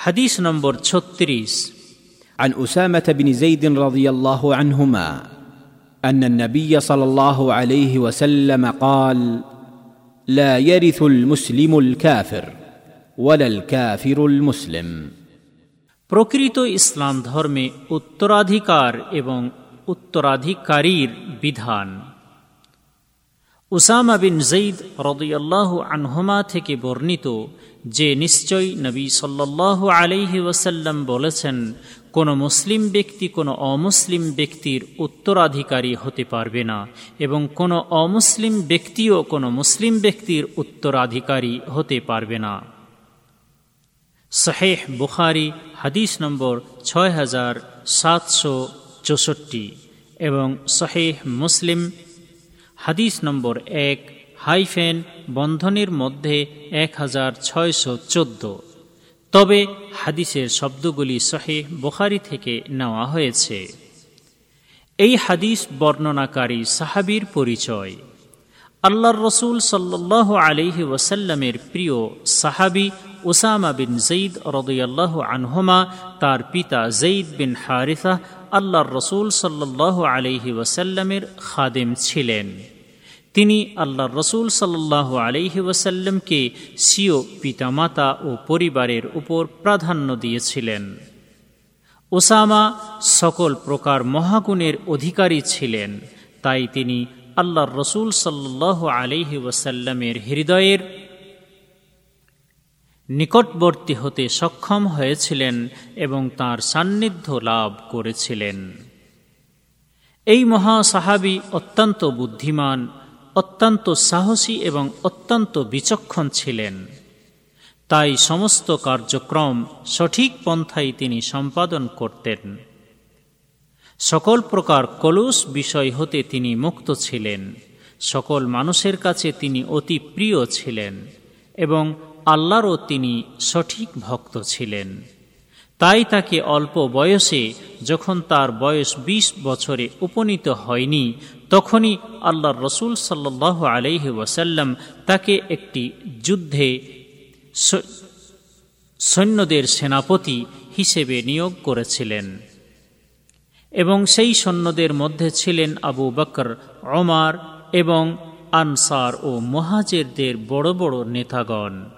হাদিস নম্বর ছত্রিশ عن اسامه بن زيد رضي الله عنهما ان النبي صلى الله عليه وسلم قال لا يرث المسلم الكافر ولا الكافر المسلم প্রকৃত ইসলাম ধর্মে উত্তরাধিকার এবং উত্তরাধিকারীর বিধান উসামা বিন জঈদ রদিয়াল্লাহ আনহুমা থেকে বর্ণিত যে নিশ্চয় নবী সাল্লাহ আলাইহি ওয়াসাল্লাম বলেছেন, কোনো মুসলিম ব্যক্তি কোনো অমুসলিম ব্যক্তির উত্তরাধিকারী হতে পারবে না এবং কোনো অমুসলিম ব্যক্তিও কোনো মুসলিম ব্যক্তির উত্তরাধিকারী হতে পারবে না। শাহেহ বুখারি হাদিস নম্বর ছয় হাজার সাতশো চৌষট্টি এবং শাহেহ মুসলিম হাদিস নম্বর এক, হাইফেন, বন্ধনের মধ্যে এক হাজার ছয়শো চোদ্দ। তবে হাদিসের শব্দগুলি শহেহ বুখারি থেকে নেওয়া হয়েছে। এই হাদিস বর্ণনাকারী সাহাবির পরিচয়। আল্লাহর রসুল সাল্লাহ আলিহি ওয়াসাল্লামের প্রিয় সাহাবি ওসামা বিন জঈদ রদয়াল্লাহ আনহুমা, তার পিতা জঈদ বিন হারিফা আল্লাহর রসুল সাল্লাহ আলিহি ওয়াসাল্লামের খাদেম ছিলেন। তিনি আল্লাহর রসুল সাল্লাহ আলিহি ওয়াসাল্লামকে সিও পিতামাতা ও পরিবারের উপর প্রাধান্য দিয়েছিলেন। ওসামা সকল প্রকার মহাগুণের অধিকারী ছিলেন, তাই তিনি আল্লাহর রসুল সাল্লাহ আলিহি ওয়াসাল্লামের হৃদয়ের নিকটবর্তী হতে সক্ষম হয়েছিলেন এবং তার সান্নিধ্য লাভ করেছিলেন। এই মহা সাহাবি অত্যন্ত বুদ্ধিমান, অত্যন্ত সাহসী এবং অত্যন্ত বিচক্ষণ ছিলেন। তাই সমস্ত কার্যক্রম সঠিক পন্থায় তিনি সম্পাদন করতেন। সকল প্রকার কলুষ বিষয় হতে তিনি মুক্ত ছিলেন। সকল মানুষের কাছে তিনি অতি প্রিয় ছিলেন এবং আল্লাহরও তিনি সঠিক ভক্ত ছিলেন। তাই তাকে অল্প বয়সে যখন তার বয়স ২০ বছরে উপনীত হয়নি, তখনই আল্লাহর রসুল সাল্লাহ আলহি ওয়াসাল্লাম তাকে একটি যুদ্ধে সৈন্যদের সেনাপতি হিসেবে নিয়োগ করেছিলেন। এবং সেই সৈন্যদের মধ্যে ছিলেন আবু বকর অমার এবং আনসার ও মহাজেরদের বড় বড় নেতাগণ।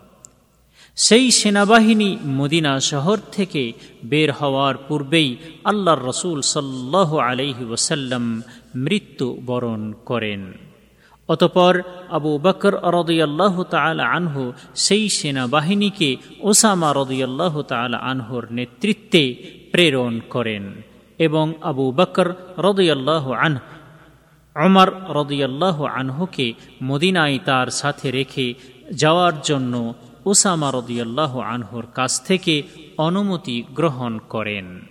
সেই সেনাবাহিনী মদিনা শহর থেকে বের হওয়ার পূর্বেই আল্লাহর রসুল সাল্লাহ আলহি ওসাল্লাম মৃত্যু বরণ করেন। অতপর আবু বকর রদিয়াল্লাহ তালা আনহু সেই সেনাবাহিনীকে ওসামা রদিয়াল্লাহ তালা আনহুর নেতৃত্বে প্রেরণ করেন এবং আবু বকর রদিয়াল্লাহ আনহ অমর রদিয়াল্লাহ আনহুকে মদিনায় তার সাথে রেখে যাওয়ার জন্য ওসামা রদিয়াল্লাহ আনহুর কাছ থেকে অনুমতি গ্রহণ করেন।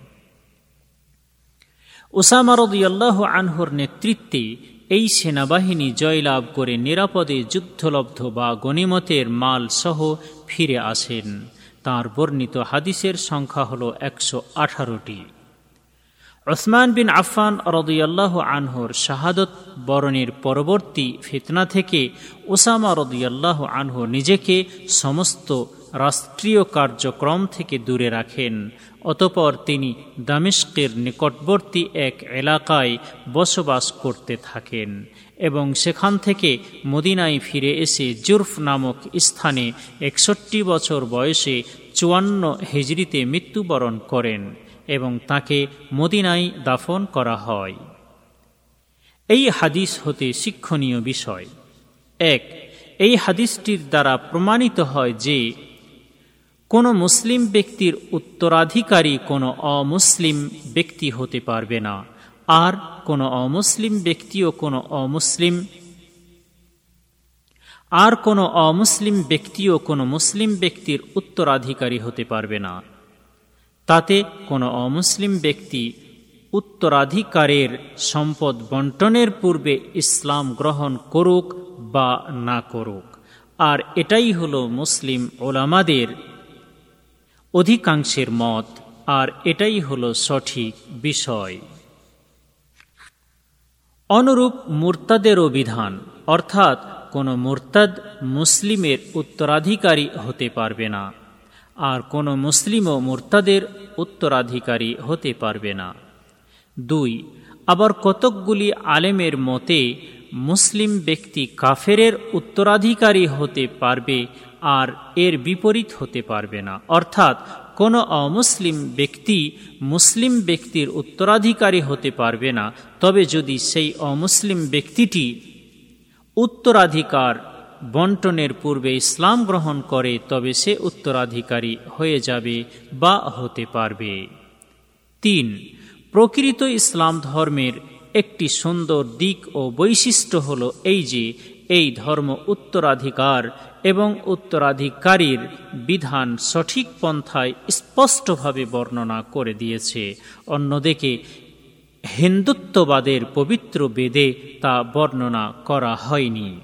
ওসামা রদিয়াল্লাহ আনহুর নেতৃত্বে এই সেনাবাহিনী জয়লাভ করে নিরাপদে যুদ্ধলব্ধ বা গণিমতের মাল সহ ফিরে আসেন। তার বর্ণিত হাদিসের সংখ্যা হল একশো আঠারোটি। ওসমান বিন আফফান রদিয়াল্লাহ আনহুর শাহাদত বরণের পরবর্তী ফিতনা থেকে ওসামা রদিয়াল্লাহ আনহু নিজেকে সমস্ত রাষ্ট্রীয় কার্যক্রম থেকে দূরে রাখেন। অতপর তিনি দামিস্কের নিকটবর্তী এক এলাকায় বসবাস করতে থাকেন এবং সেখান থেকে মদিনায় ফিরে এসে জুরফ নামক স্থানে একষট্টি বছর বয়সে চুয়ান্ন হেজরিতে মৃত্যুবরণ করেন। এবং তাকে মদিনায় দাফন করা হয়। এই হাদিস হতে শিক্ষণীয় বিষয়। এক, এই হাদিসটির দ্বারা প্রমাণিত হয় যে, কোনো মুসলিম ব্যক্তির উত্তরাধিকারী কোনো অমুসলিম ব্যক্তি হতে পারবে না। আর কোনো অমুসলিম ব্যক্তিও কোনো অমুসলিম, আর কোনো অমুসলিম ব্যক্তিও কোনো মুসলিম ব্যক্তির উত্তরাধিকারী হতে পারবে না। তাতে কোনো অমুসলিম ব্যক্তি উত্তরাধিকারের সম্পদ বন্টনের পূর্বে ইসলাম গ্রহণ করুক বা না করুক। আর এটাই হলো মুসলিম ওলামাদের অধিকাংশের মত, আর এটাই হলো সঠিক বিষয়। অনুরূপ মুরতাদেরও বিধান, অর্থাৎ কোনো মুরতাদ মুসলিমের উত্তরাধিকারী হতে পারবে না। আর কোনো মুসলিমও মোর্তাদের উত্তরাধিকারী হতে পারবে না। দুই, আবার কতকগুলি আলেমের মতে মুসলিম ব্যক্তি কাফেরের উত্তরাধিকারী হতে পারবে আর এর বিপরীত হতে পারবে না। অর্থাৎ কোনো অমুসলিম ব্যক্তি মুসলিম ব্যক্তির উত্তরাধিকারী হতে পারবে না। তবে যদি সেই অমুসলিম ব্যক্তিটি উত্তরাধিকার বন্টনের পূর্বে ইসলাম গ্রহণ করে তবে সে উত্তরাধিকারী হয়ে যাবে বা হতে পারবে। তিন, প্রকৃত ইসলাম ধর্মের একটি সুন্দর দিক ও বৈশিষ্ট্য হল এই যে, এই ধর্ম উত্তরাধিকার এবং উত্তরাধিকারীর বিধান সঠিক পন্থায় স্পষ্টভাবে বর্ণনা করে দিয়েছে। অন্যদিকে, হিন্দুত্ববাদের পবিত্র বেদে তা বর্ণনা করা হয়নি।